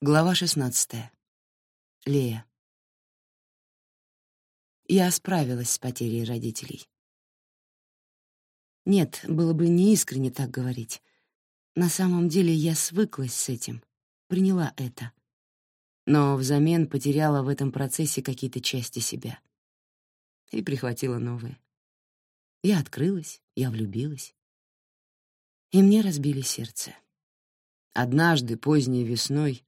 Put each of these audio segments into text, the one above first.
Глава 16. Лея. Я справилась с потерей родителей. Нет, было бы неискренне так говорить. На самом деле я свыклась с этим, приняла это. Но взамен потеряла в этом процессе какие-то части себя. И прихватила новые. Я открылась, я влюбилась. И мне разбили сердце. Однажды, поздней весной,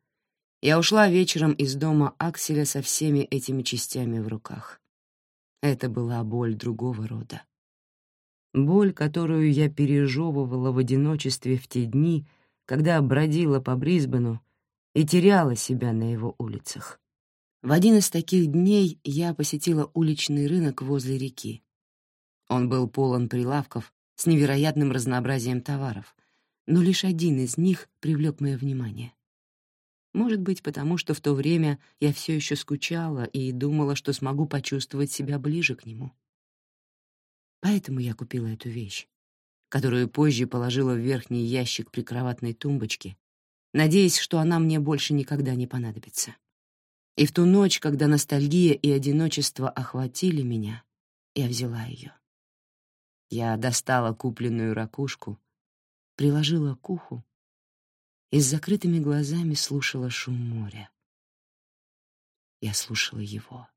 я ушла вечером из дома Акселя со всеми этими частями в руках. Это была боль другого рода. Боль, которую я пережевывала в одиночестве в те дни, когда бродила по Брисбену и теряла себя на его улицах. В один из таких дней я посетила уличный рынок возле реки. Он был полон прилавков с невероятным разнообразием товаров, но лишь один из них привлек мое внимание. Может быть, потому что в то время я все еще скучала и думала, что смогу почувствовать себя ближе к нему. Поэтому я купила эту вещь, которую позже положила в верхний ящик прикроватной тумбочки, надеясь, что она мне больше никогда не понадобится. И в ту ночь, когда ностальгия и одиночество охватили меня, я взяла ее. Я достала купленную ракушку, приложила к уху и с закрытыми глазами слушала шум моря. Я слушала его.